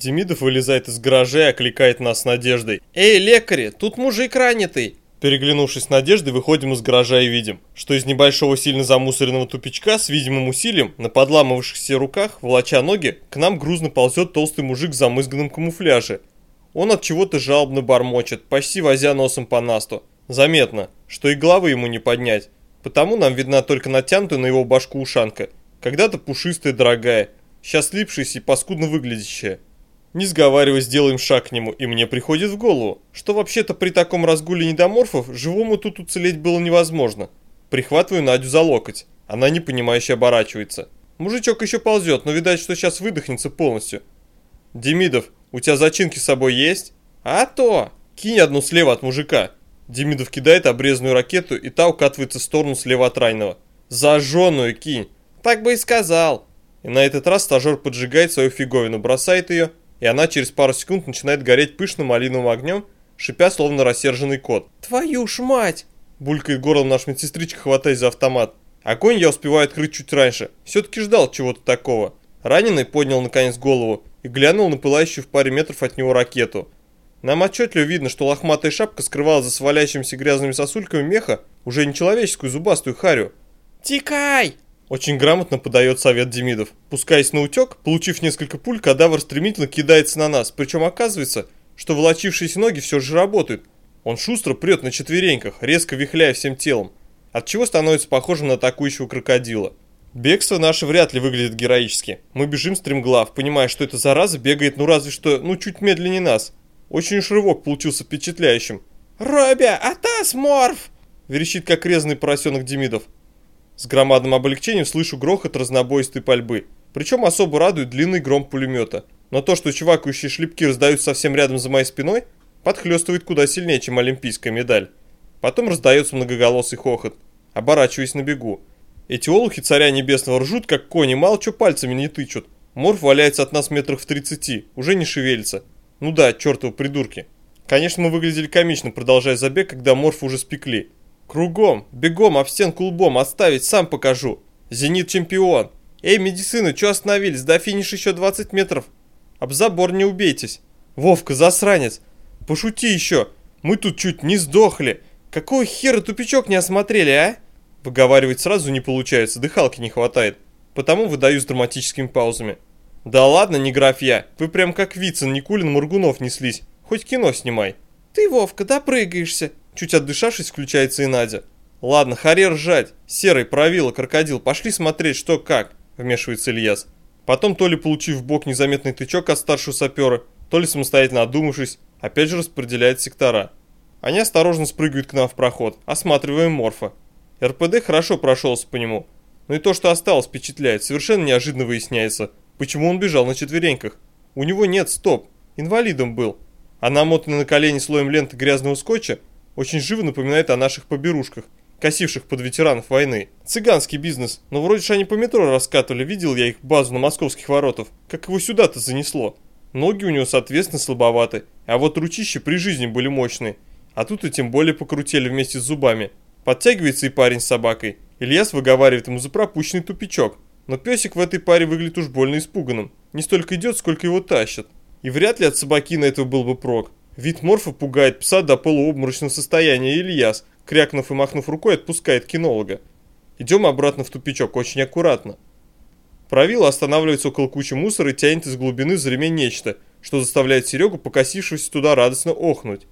Демидов вылезает из гаража и окликает нас с Надеждой. «Эй, лекари, тут мужик ранитый!» Переглянувшись с Надеждой, выходим из гаража и видим, что из небольшого сильно замусоренного тупичка с видимым усилием на подламывавшихся руках, волоча ноги, к нам грузно ползет толстый мужик в замызганном камуфляже. Он от чего-то жалобно бормочет, почти возя носом по насту. Заметно, что и головы ему не поднять, потому нам видна только натянутая на его башку ушанка, когда-то пушистая дорогая, сейчас слипшаяся и паскудно выглядящая. Не сговариваясь, делаем шаг к нему, и мне приходит в голову, что вообще-то при таком разгуле недоморфов живому тут уцелеть было невозможно. Прихватываю Надю за локоть. Она непонимающе оборачивается. Мужичок еще ползет, но видать, что сейчас выдохнется полностью. Демидов, у тебя зачинки с собой есть? А то! Кинь одну слева от мужика. Демидов кидает обрезанную ракету, и та укатывается в сторону слева от раненого. Зажженную кинь. Так бы и сказал. И на этот раз стажер поджигает свою фиговину, бросает ее, и она через пару секунд начинает гореть пышным малиновым огнем, шипя словно рассерженный кот. «Твою ж мать!» – булькает горлом наш медсестричка, хватаясь за автомат. Огонь я успеваю открыть чуть раньше, все-таки ждал чего-то такого. Раненый поднял наконец голову и глянул на пылающую в паре метров от него ракету. Нам отчетливо видно, что лохматая шапка скрывала за свалящимися грязными сосульками меха уже не человеческую зубастую харю. «Тикай!» Очень грамотно подает совет Демидов. Пускаясь на утек, получив несколько пуль, кадавр стремительно кидается на нас. Причем оказывается, что волочившиеся ноги все же работают. Он шустро прет на четвереньках, резко вихляя всем телом, от чего становится похожим на атакующего крокодила. Бегство наше вряд ли выглядит героически. Мы бежим стремглав, понимая, что эта зараза бегает ну разве что, ну чуть медленнее нас. Очень уж рывок получился впечатляющим. «Робя, атас, морф!» верещит как резанный поросенок Демидов. С громадным облегчением слышу грохот разнобойстой пальбы. Причем особо радует длинный гром пулемета. Но то, что чувакающие шлепки раздаются совсем рядом за моей спиной, подхлестывает куда сильнее, чем олимпийская медаль. Потом раздается многоголосый хохот. Оборачиваясь на бегу. Эти олухи царя небесного ржут, как кони, мало что пальцами не тычут. Морф валяется от нас метрах в 30, уже не шевелится. Ну да, чертовы придурки. Конечно, мы выглядели комично, продолжая забег, когда морфы уже спекли. Кругом, бегом, об стенку лбом, оставить, сам покажу. Зенит чемпион. Эй, медицина, чё остановились? До финиша еще 20 метров. Об забор не убейтесь. Вовка, засранец. Пошути еще. Мы тут чуть не сдохли. Какого хера тупичок не осмотрели, а? Выговаривать сразу не получается, дыхалки не хватает. Потому выдаю с драматическими паузами. Да ладно, не граф я. Вы прям как Вицин, Никулин, Моргунов неслись. Хоть кино снимай. Ты, Вовка, допрыгаешься. Чуть отдышавшись, включается и Надя. «Ладно, харе ржать. Серый, правило, крокодил, пошли смотреть, что как», – вмешивается Ильяс. Потом, то ли получив в бок незаметный тычок от старшего сапера, то ли самостоятельно одумавшись, опять же распределяет сектора. Они осторожно спрыгивают к нам в проход, осматриваем морфа. РПД хорошо прошелся по нему, но и то, что осталось, впечатляет. Совершенно неожиданно выясняется, почему он бежал на четвереньках. У него нет стоп, инвалидом был. А намотанный на колени слоем ленты грязного скотча очень живо напоминает о наших поберушках, косивших под ветеранов войны. Цыганский бизнес, но вроде же они по метро раскатывали, видел я их базу на московских воротах. Как его сюда-то занесло? Ноги у него, соответственно, слабоваты, а вот ручища при жизни были мощные. А тут и тем более покрутили вместе с зубами. Подтягивается и парень с собакой. Ильяс выговаривает ему за пропущенный тупичок. Но песик в этой паре выглядит уж больно испуганным. Не столько идет, сколько его тащат. И вряд ли от собаки на этого был бы прок. Вид морфа пугает пса до полуобморочного состояния, Ильяс, крякнув и махнув рукой, отпускает кинолога. Идем обратно в тупичок, очень аккуратно. Правило останавливается около кучи мусора и тянет из глубины за ремень нечто, что заставляет Серегу, покосившегося туда, радостно охнуть.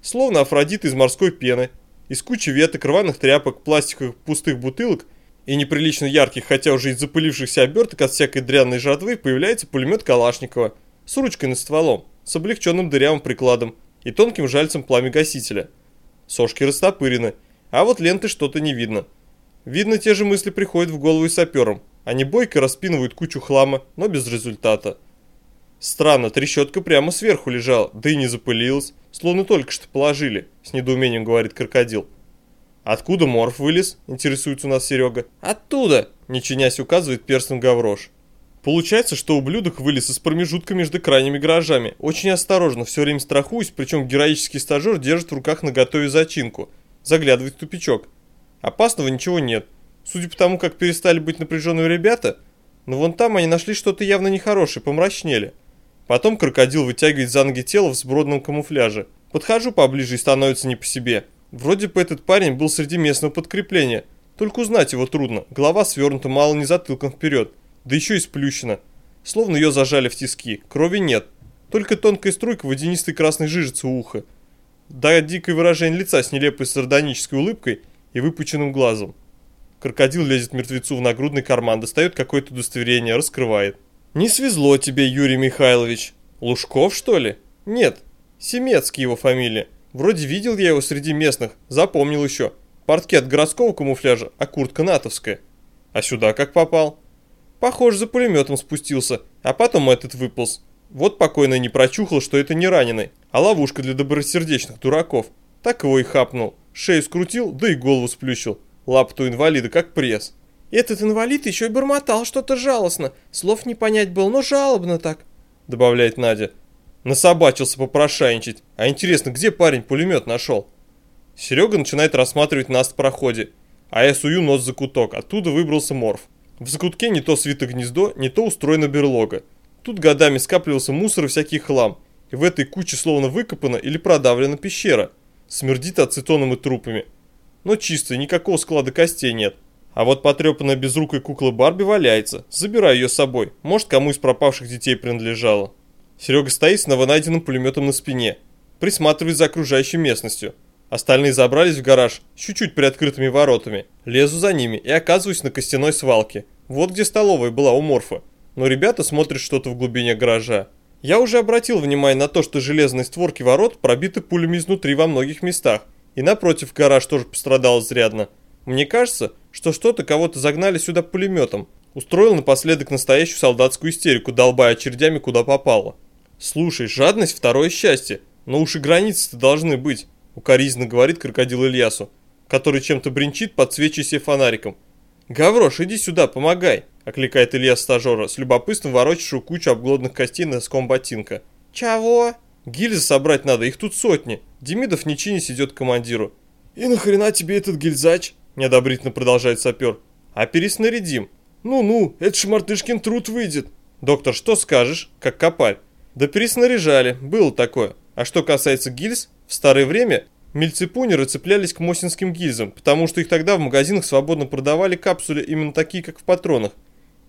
Словно Афродит из морской пены, из кучи веток, рваных тряпок, пластиковых пустых бутылок и неприлично ярких, хотя уже и запылившихся оберток от всякой дрянной жратвы, появляется пулемет Калашникова с ручкой над стволом с облегченным дырявым прикладом и тонким жальцем пламя-гасителя. Сошки растопырены, а вот ленты что-то не видно. Видно, те же мысли приходят в голову и саперам. Они бойко распинывают кучу хлама, но без результата. Странно, трещотка прямо сверху лежала, да и не запылилась, словно только что положили, с недоумением говорит крокодил. Откуда морф вылез, интересуется у нас Серега. Оттуда, не чинясь указывает перстом Гаврош. Получается, что ублюдок вылез из промежутка между крайними гаражами. Очень осторожно, все время страхуюсь, причем героический стажер держит в руках наготове зачинку. Заглядывает в тупичок. Опасного ничего нет. Судя по тому, как перестали быть напряженными ребята, но вон там они нашли что-то явно нехорошее, помрачнели. Потом крокодил вытягивает за ноги тело в сбродном камуфляже. Подхожу поближе и становится не по себе. Вроде бы этот парень был среди местного подкрепления. Только узнать его трудно. Голова свернута мало не затылком вперед. Да еще и сплющена. Словно ее зажали в тиски. Крови нет. Только тонкая струйка водянистой красной жижицы у уха. Да дикое выражение лица с нелепой сардонической улыбкой и выпученным глазом. Крокодил лезет мертвецу в нагрудный карман, достает какое-то удостоверение, раскрывает. «Не свезло тебе, Юрий Михайлович. Лужков, что ли?» «Нет. Семецкий его фамилия. Вроде видел я его среди местных, запомнил еще. Портки от городского камуфляжа, а куртка натовская. А сюда как попал?» «Похоже, за пулеметом спустился, а потом этот выполз. Вот покойный не прочухал, что это не раненый, а ловушка для добросердечных дураков. Так его и хапнул. Шею скрутил, да и голову сплющил. Лапту инвалида, как пресс. Этот инвалид еще и бормотал что-то жалостно. Слов не понять было, но жалобно так, добавляет Надя. Насобачился попрошайничать. А интересно, где парень пулемет нашел? Серега начинает рассматривать нас в проходе, а я сую нос за куток, оттуда выбрался морф. В закутке не то свито гнездо, не то устроена берлога. Тут годами скапливался мусор и всякий хлам, и в этой куче словно выкопана или продавлена пещера. Смердит ацетоном и трупами но чистая, никакого склада костей нет. А вот потрепанная безрукой кукла Барби валяется. Забираю ее с собой. Может, кому из пропавших детей принадлежала. Серега стоит с новонайденным пулеметом на спине. Присматривает за окружающей местностью. Остальные забрались в гараж с чуть-чуть приоткрытыми воротами. Лезу за ними и оказываюсь на костяной свалке. Вот где столовая была у Морфа. Но ребята смотрят что-то в глубине гаража. Я уже обратил внимание на то, что железные створки ворот пробиты пулями изнутри во многих местах. И напротив, гараж тоже пострадал изрядно. Мне кажется, что что-то кого-то загнали сюда пулеметом. Устроил напоследок настоящую солдатскую истерику, долбая очередями куда попало. Слушай, жадность – второе счастье. Но уж и границы-то должны быть, укоризненно говорит крокодил Ильясу, который чем-то бренчит, подсвечивая себе фонариком. «Гаврош, иди сюда, помогай!» – окликает Илья стажера, с любопытством ворочавшего кучу обглодных костей носком ботинка. «Чего?» Гильзы собрать надо, их тут сотни. Демидов не чинись идет к командиру. И нахрена тебе этот гильзач? Неодобрительно продолжает сапер. А переснарядим. Ну-ну, это ж мартышкин труд выйдет. Доктор, что скажешь? Как копаль. Да переснаряжали, было такое. А что касается гильз, в старое время мельцепунеры цеплялись к мосинским гильзам, потому что их тогда в магазинах свободно продавали капсули именно такие, как в патронах.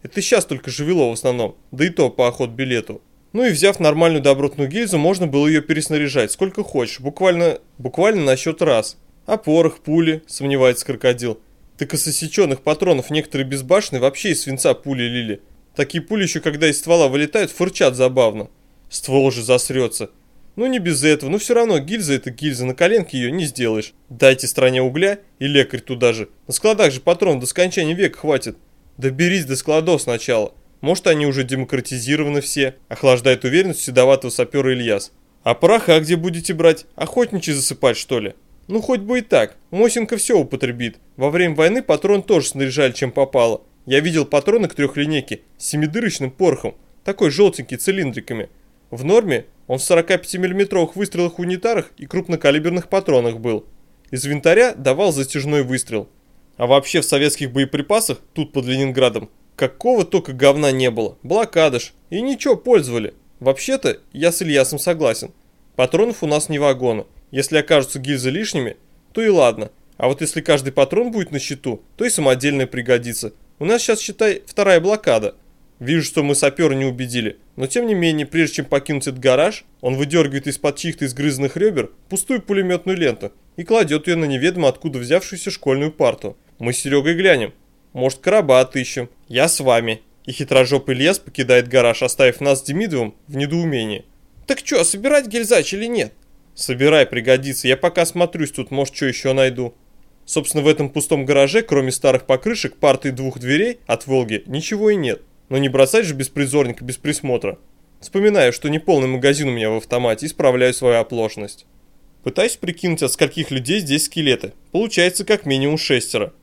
Это сейчас только живело в основном, да и то по охот билету. Ну и взяв нормальную добротную гильзу, можно было ее переснаряжать сколько хочешь, буквально, буквально на счет раз. А порох, пули, сомневается крокодил. Так и сосеченных патронов некоторые безбашенные вообще из свинца пули лили. Такие пули еще когда из ствола вылетают, фырчат забавно. Ствол же засрется. Ну не без этого, но все равно гильза это гильза, на коленке ее не сделаешь. Дайте стране угля и лекарь туда же. На складах же патрон до скончания века хватит. Доберись до складов сначала. Может, они уже демократизированы все, охлаждает уверенность седоватого сапера Ильяс. А пороха где будете брать? Охотничьи засыпать, что ли? Ну, хоть бы и так. Мосинка все употребит. Во время войны патрон тоже снаряжали, чем попало. Я видел патроны к трехлинейке с семидырочным порохом, такой желтенький, цилиндриками. В норме он в 45 миллиметровых выстрелах унитарах и крупнокалиберных патронах был. Из винтаря давал затяжной выстрел. А вообще в советских боеприпасах, тут под Ленинградом, Какого только говна не было. Блокада ж. И ничего, пользовали. Вообще-то, я с Ильясом согласен. Патронов у нас не вагоны. Если окажутся гильзы лишними, то и ладно. А вот если каждый патрон будет на счету, то и самодельное пригодится. У нас сейчас, считай, вторая блокада. Вижу, что мы сапера не убедили. Но тем не менее, прежде чем покинуть этот гараж, он выдергивает из-под чьих-то изгрызанных ребер пустую пулеметную ленту и кладет ее на неведомо откуда взявшуюся школьную парту. Мы с Серегой глянем. Может, короба отыщем. Я с вами. И хитрожопый лес покидает гараж, оставив нас с Демидовым в недоумении. Так что, собирать гильзач или нет? Собирай, пригодится. Я пока смотрюсь тут, может, что еще найду. Собственно, в этом пустом гараже, кроме старых покрышек, парты двух дверей от Волги, ничего и нет. Но не бросать же беспризорника без присмотра. Вспоминаю, что не полный магазин у меня в автомате, и справляю свою оплошность. Пытаюсь прикинуть, от скольких людей здесь скелеты. Получается как минимум шестеро.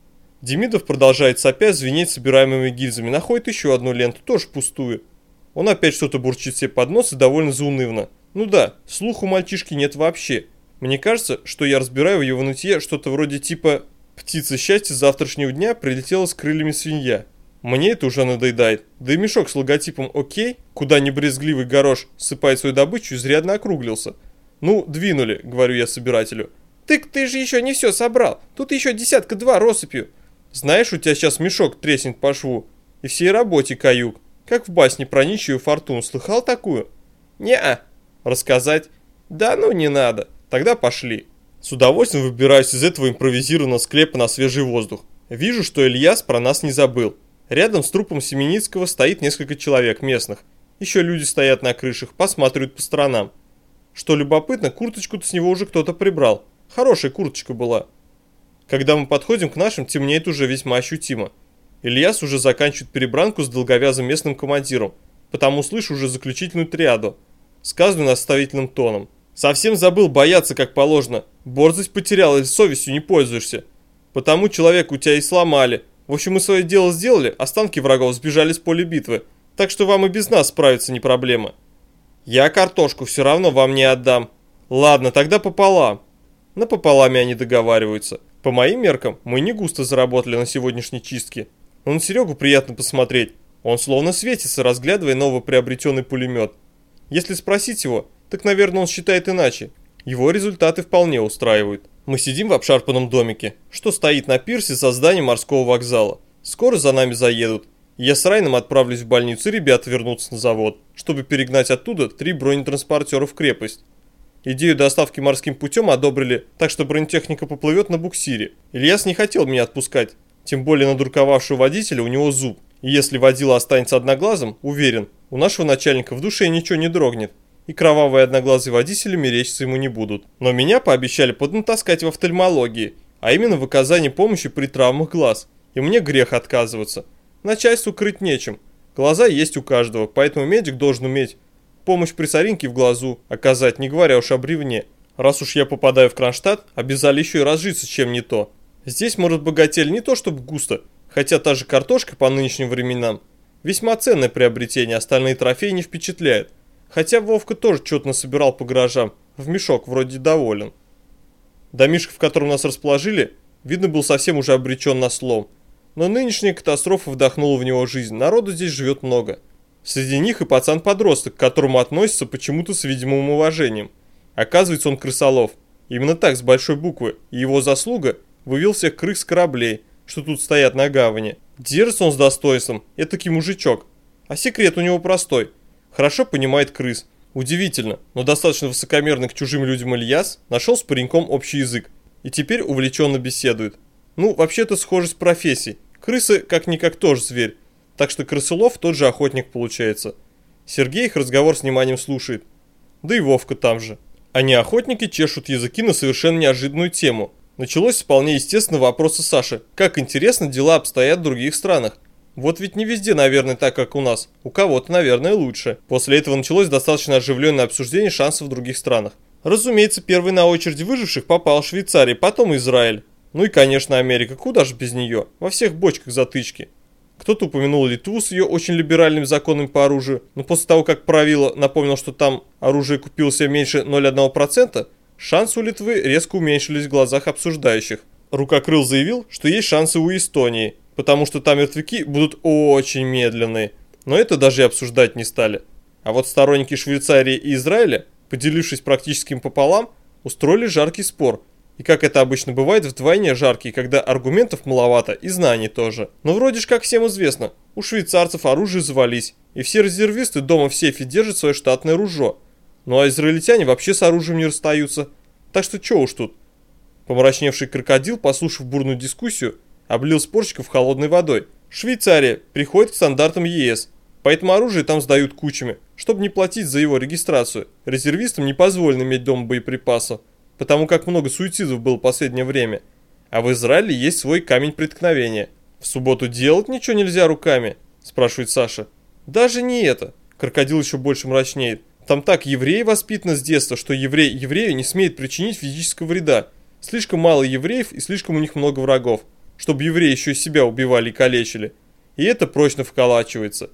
Демидов продолжает сопя звенеть собираемыми гильзами, находит еще одну ленту, тоже пустую. Он опять что-то бурчит себе под нос и довольно заунывно. Ну да, слуха у мальчишки нет вообще. Мне кажется, что я разбираю в его нытье что-то вроде типа «Птица счастья завтрашнего дня прилетела с крыльями свинья». Мне это уже надоедает. Да и мешок с логотипом «Окей», куда небрезгливый горош сыпает свою добычу, изрядно округлился. «Ну, двинули», — говорю я собирателю. «Тык, ты же еще не все собрал. Тут еще десятка-два россыпью. Знаешь, у тебя сейчас мешок треснет по шву. И всей работе каюк. Как в басне про нищую фортуну. Слыхал такую?» «Не-а». «Рассказать?» «Да ну не надо. Тогда пошли». С удовольствием выбираюсь из этого импровизированного склепа на свежий воздух. Вижу, что Ильяс про нас не забыл. Рядом с трупом Семеницкого стоит несколько человек местных. Еще люди стоят на крышах, посматривают по сторонам. Что любопытно, курточку-то с него уже кто-то прибрал. Хорошая курточка была. Когда мы подходим к нашим, темнеет уже весьма ощутимо. Ильяс уже заканчивает перебранку с долговязым местным командиром, потому слышу уже заключительную триаду, сказанную наставительным тоном. Совсем забыл бояться как положено. Борзость потерял или совестью не пользуешься. Потому человека у тебя и сломали. В общем, мы свое дело сделали, останки врагов сбежали с поля битвы. Так что вам и без нас справиться не проблема. Я картошку все равно вам не отдам. Ладно, тогда пополам. На пополаме они договариваются. По моим меркам, мы не густо заработали на сегодняшней чистке. Но на Серегу приятно посмотреть. Он словно светится, разглядывая новоприобретенный пулемет. Если спросить его, так, наверное, он считает иначе. Его результаты вполне устраивают. Мы сидим в обшарпанном домике, что стоит на пирсе за зданием морского вокзала. Скоро за нами заедут. Я с Райном отправлюсь в больницу, ребята вернутся на завод, чтобы перегнать оттуда три бронетранспортера в крепость. Идею доставки морским путем одобрили, так что бронетехника поплывет на буксире. Ильяс не хотел меня отпускать, тем более надурковавшего водителя у него зуб. И если водила останется одноглазым, уверен, у нашего начальника в душе ничего не дрогнет и кровавые одноглазые водители мерещиться ему не будут. Но меня пообещали поднатаскать в офтальмологии, а именно в оказании помощи при травмах глаз, и мне грех отказываться. Начальству крыть нечем, глаза есть у каждого, поэтому медик должен уметь помощь при соринке в глазу оказать, не говоря уж о бревне. Раз уж я попадаю в Кронштадт, обязали еще и разжиться чем не то. Здесь может богатель не то чтобы густо, хотя та же картошка по нынешним временам весьма ценное приобретение, остальные трофеи не впечатляют. Хотя Вовка тоже что-то насобирал по гаражам, в мешок вроде доволен. Домишко, в котором нас расположили, видно был совсем уже обречен на слом. Но нынешняя катастрофа вдохнула в него жизнь, народу здесь живет много. Среди них и пацан-подросток, к которому относится почему-то с видимым уважением. Оказывается, он крысолов. Именно так, с большой буквы. И его заслуга вывел всех крыс с кораблей, что тут стоят на гавани. Держится он с достоинством, этакий мужичок. А секрет у него простой. Хорошо понимает крыс. Удивительно, но достаточно высокомерный к чужим людям Ильяс нашел с пареньком общий язык и теперь увлеченно беседует. Ну, вообще-то схожесть профессий. Крысы как-никак тоже зверь, так что крысолов тот же охотник получается. Сергей их разговор с вниманием слушает. Да и Вовка там же. Они охотники чешут языки на совершенно неожиданную тему. Началось вполне естественного вопроса Саши. Как интересно дела обстоят в других странах. Вот ведь не везде, наверное, так, как у нас. У кого-то, наверное, лучше. После этого началось достаточно оживленное обсуждение шансов в других странах. Разумеется, первый на очередь выживших попал Швейцария, потом Израиль. Ну и, конечно, Америка, куда же без нее? Во всех бочках затычки. Кто-то упомянул Литву с ее очень либеральными законами по оружию, но после того, как правило напомнил, что там оружие купило себе меньше 0,1%, шансы у Литвы резко уменьшились в глазах обсуждающих. Рукокрыл заявил, что есть шансы у Эстонии – потому что там мертвяки будут очень медленные. Но это даже и обсуждать не стали. А вот сторонники Швейцарии и Израиля, поделившись практически пополам, устроили жаркий спор. И как это обычно бывает, вдвойне жаркий, когда аргументов маловато и знаний тоже. Но вроде ж как всем известно, у швейцарцев оружие завались, и все резервисты дома в сейфе держат свое штатное ружье. Ну а израильтяне вообще с оружием не расстаются. Так что чё уж тут. Помрачневший крокодил, послушав бурную дискуссию, облил спорщиков холодной водой. Швейцария приходит к стандартам ЕС, поэтому оружие там сдают кучами, чтобы не платить за его регистрацию. Резервистам не позволено иметь дома боеприпасов, потому как много суицидов было в последнее время. А в Израиле есть свой камень преткновения. В субботу делать ничего нельзя руками, спрашивает Саша. Даже не это. Крокодил еще больше мрачнеет. Там так евреи воспитаны с детства, что еврей еврею не смеет причинить физического вреда. Слишком мало евреев и слишком у них много врагов чтобы евреи еще себя убивали и калечили. И это прочно вколачивается.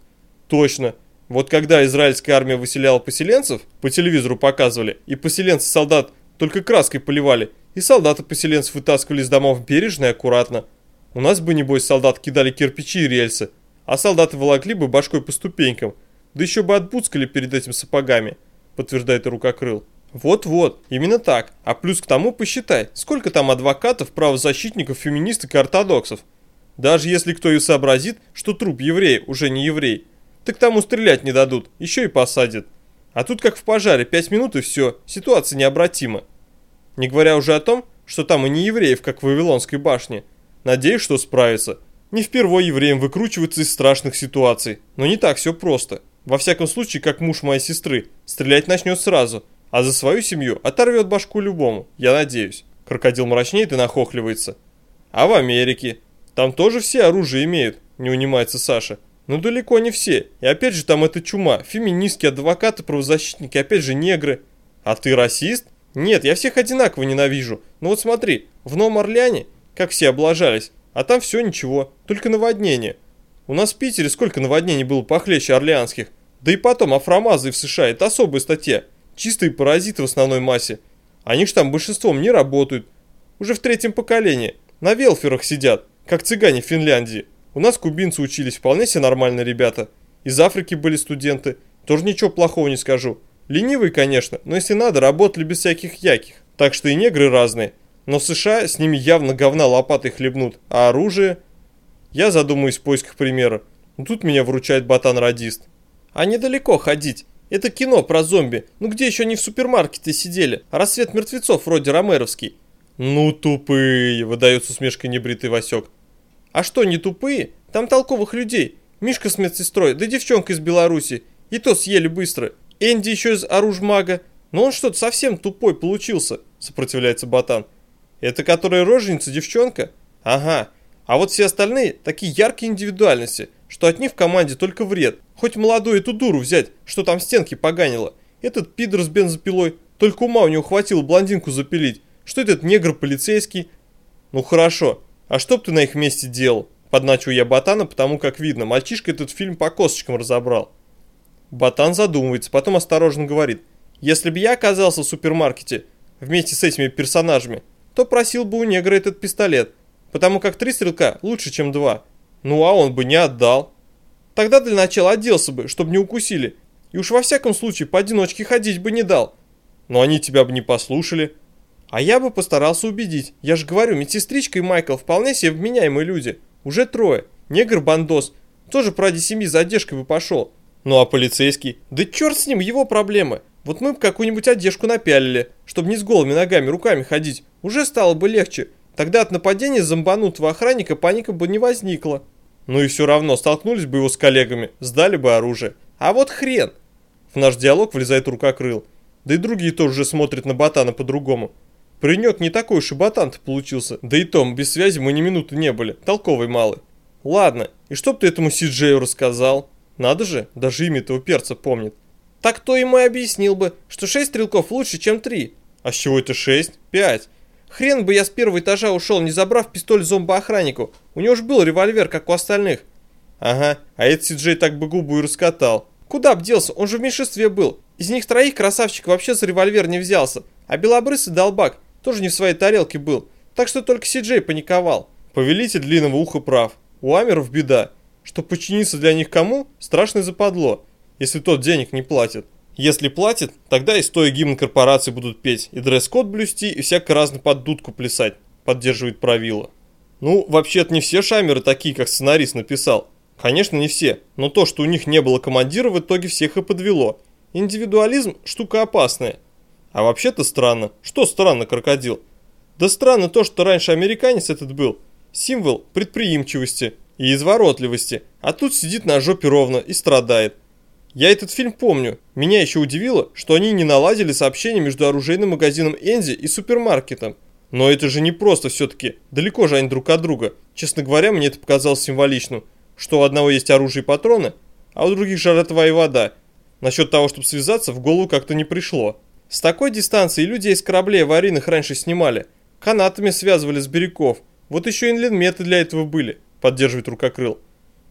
Точно. Вот когда израильская армия выселяла поселенцев, по телевизору показывали, и поселенцы солдат только краской поливали, и солдаты поселенцев вытаскивали из домов бережно и аккуратно. У нас бы, небось, солдат кидали кирпичи и рельсы, а солдаты волокли бы башкой по ступенькам, да еще бы отбуцкали перед этим сапогами, подтверждает рукокрыл. Вот-вот, именно так. А плюс к тому посчитай, сколько там адвокатов, правозащитников, феминисток и ортодоксов. Даже если кто и сообразит, что труп еврея уже не еврей, так тому стрелять не дадут, еще и посадят. А тут как в пожаре, пять минут и все, ситуация необратима. Не говоря уже о том, что там и не евреев, как в Вавилонской башне. Надеюсь, что справится. Не впервой евреям выкручиваться из страшных ситуаций, но не так все просто. Во всяком случае, как муж моей сестры, стрелять начнет сразу, а за свою семью оторвет башку любому, я надеюсь. Крокодил мрачнеет и нахохливается. А в Америке? Там тоже все оружие имеют, не унимается Саша. Ну далеко не все. И опять же там эта чума. Феминистки, адвокаты, правозащитники, опять же негры. А ты расист? Нет, я всех одинаково ненавижу. Ну вот смотри, в Новом Орлеане, как все облажались, а там все ничего, только наводнение. У нас в Питере сколько наводнений было похлеще орлеанских. Да и потом афромазы в США, это особая статья. Чистые паразиты в основной массе. Они ж там большинством не работают. Уже в третьем поколении. На велферах сидят, как цыгане в Финляндии. У нас кубинцы учились вполне себе нормальные ребята. Из Африки были студенты. Тоже ничего плохого не скажу. Ленивые, конечно, но если надо, работали без всяких яких. Так что и негры разные. Но в США с ними явно говна лопатой хлебнут. А оружие... Я задумаюсь в поисках примера. Но тут меня вручает ботан-радист. А недалеко ходить. Это кино про зомби. Ну где еще не в супермаркете сидели? Рассвет мертвецов вроде Ромеровский. Ну тупые, выдает с усмешкой небритый Васек. А что, не тупые? Там толковых людей. Мишка с медсестрой, да девчонка из Беларуси. И то съели быстро. Энди еще из оружмага. Но он что-то совсем тупой получился, сопротивляется Ботан. Это которая роженица девчонка? Ага. А вот все остальные такие яркие индивидуальности, что от них в команде только вред. Хоть молодую эту дуру взять, что там стенки поганило. Этот пидор с бензопилой, только ума у него хватило блондинку запилить. Что этот негр полицейский? Ну хорошо, «А что б ты на их месте делал?» Подначу я Ботана, потому как видно, мальчишка этот фильм по косточкам разобрал. Ботан задумывается, потом осторожно говорит. «Если бы я оказался в супермаркете вместе с этими персонажами, то просил бы у негра этот пистолет, потому как три стрелка лучше, чем два. Ну а он бы не отдал. Тогда для начала оделся бы, чтобы не укусили, и уж во всяком случае поодиночке ходить бы не дал. Но они тебя бы не послушали». А я бы постарался убедить. Я же говорю, медсестричка и Майкл вполне себе вменяемые люди. Уже трое. Негр Бандос. Тоже ради семьи за одежкой бы пошел. Ну а полицейский? Да черт с ним, его проблемы. Вот мы бы какую-нибудь одежку напялили, чтобы не с голыми ногами, руками ходить. Уже стало бы легче. Тогда от нападения зомбанутого охранника паника бы не возникла. Ну и все равно, столкнулись бы его с коллегами, сдали бы оружие. А вот хрен. В наш диалог влезает рукокрыл. Да и другие тоже смотрят на ботана по-другому. Паренек не такой уж и ботан получился. Да и том, без связи мы ни минуты не были. Толковый малый. Ладно, и что б ты этому Сиджею рассказал? Надо же, даже имя этого перца помнит. Так кто ему и объяснил бы, что шесть стрелков лучше, чем три. А с чего это шесть? Пять. Хрен бы я с первого этажа ушел, не забрав пистоль зомбоохраннику. У него же был револьвер, как у остальных. Ага, а этот Сиджей так бы губу и раскатал. Куда б делся, он же в меньшинстве был. Из них троих красавчик вообще за револьвер не взялся. А белобрысый долбак тоже не в своей тарелке был, так что только Си-Джей паниковал. Повелитель длинного уха прав. У Амеров беда. Что подчиниться для них кому? Страшное западло, если тот денег не платит. Если платит, тогда и стоя гимн корпорации будут петь, и дресс-код блюсти, и всяко разно под дудку плясать, поддерживает правило. Ну, вообще-то не все шамеры такие, как сценарист написал. Конечно, не все, но то, что у них не было командира, в итоге всех и подвело. Индивидуализм – штука опасная. А вообще-то странно. Что странно, крокодил? Да странно то, что раньше американец этот был. Символ предприимчивости и изворотливости. А тут сидит на жопе ровно и страдает. Я этот фильм помню. Меня еще удивило, что они не наладили сообщение между оружейным магазином Энди и супермаркетом. Но это же не просто все-таки. Далеко же они друг от друга. Честно говоря, мне это показалось символичным. Что у одного есть оружие и патроны, а у других жратва и вода. Насчет того, чтобы связаться, в голову как-то не пришло. С такой дистанции людей с кораблей аварийных раньше снимали. Канатами связывали с берегов. Вот еще инлинметы для этого были, поддерживает рукокрыл.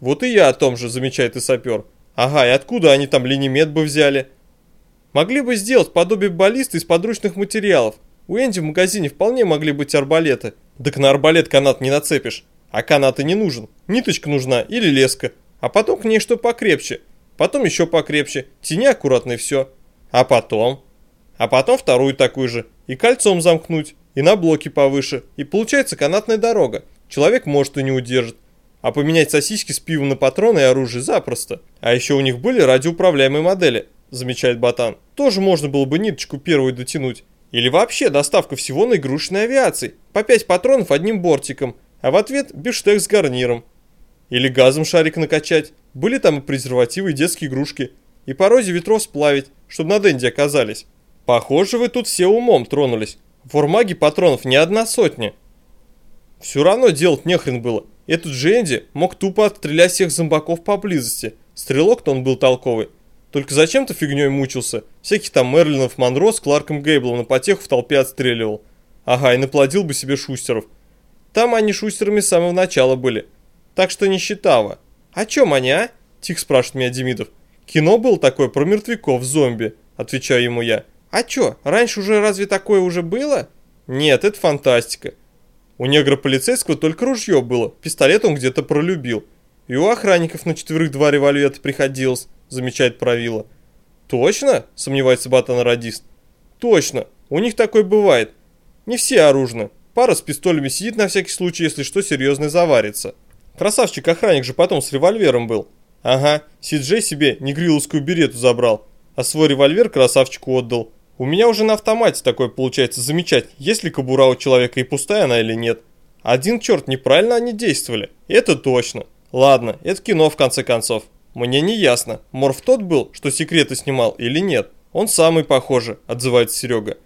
Вот и я о том же, замечает и сапер. Ага, и откуда они там линемет бы взяли? Могли бы сделать подобие баллисты из подручных материалов. У Энди в магазине вполне могли быть арбалеты. Так на арбалет канат не нацепишь. А канат не нужен. Ниточка нужна или леска. А потом к ней что покрепче. Потом еще покрепче. Тяни аккуратно и все. А потом? А потом вторую такую же. И кольцом замкнуть. И на блоке повыше. И получается канатная дорога. Человек может и не удержит. А поменять сосиски с пивом на патроны и оружие запросто. А еще у них были радиоуправляемые модели, замечает Батан. Тоже можно было бы ниточку первую дотянуть. Или вообще доставка всего на игрушечной авиации. По 5 патронов одним бортиком. А в ответ бифштег с гарниром. Или газом шарик накачать. Были там и презервативы, и детские игрушки. И по розе ветров сплавить, чтобы на денде оказались. Похоже, вы тут все умом тронулись. В Ормаге патронов не одна сотня. Все равно делать нехрен было. Этот Дженди мог тупо отстрелять всех зомбаков поблизости. Стрелок-то он был толковый. Только зачем-то фигней мучился. Всяких там Мерлинов Монро с Кларком Гейблом на потеху в толпе отстреливал. Ага, и наплодил бы себе шустеров. Там они шустерами с самого начала были. Так что не считало. О чем они, а? Тихо спрашивает меня Демидов. Кино было такое про мертвяков, зомби. Отвечаю ему я. А чё, раньше уже разве такое уже было? Нет, это фантастика. У негра полицейского только ружье было, пистолет он где-то пролюбил. И у охранников на четверых два револьвера приходилось, замечает правило. Точно? Сомневается батан-радист. Точно, у них такое бывает. Не все оружны. Пара с пистолями сидит на всякий случай, если что серьезное заварится. Красавчик-охранник же потом с револьвером был. Ага, Сиджей себе негриловскую берету забрал, а свой револьвер красавчику отдал. У меня уже на автомате такое получается замечать, есть ли кобура у человека и пустая она или нет. Один черт, неправильно они действовали. Это точно. Ладно, это кино в конце концов. Мне не ясно, Морф тот был, что секреты снимал или нет. Он самый похоже, отзывается Серега.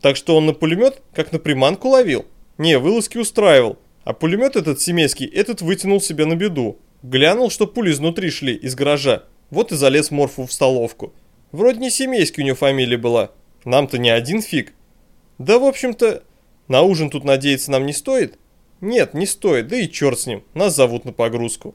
Так что он на пулемет, как на приманку ловил? Не, вылазки устраивал. А пулемет этот семейский, этот вытянул себе на беду. Глянул, что пули изнутри шли, из гаража. Вот и залез Морфу в столовку. Вроде не семейский у него фамилия была, нам-то не один фиг. Да, в общем-то, на ужин тут надеяться нам не стоит? Нет, не стоит, да и черт с ним, нас зовут на погрузку.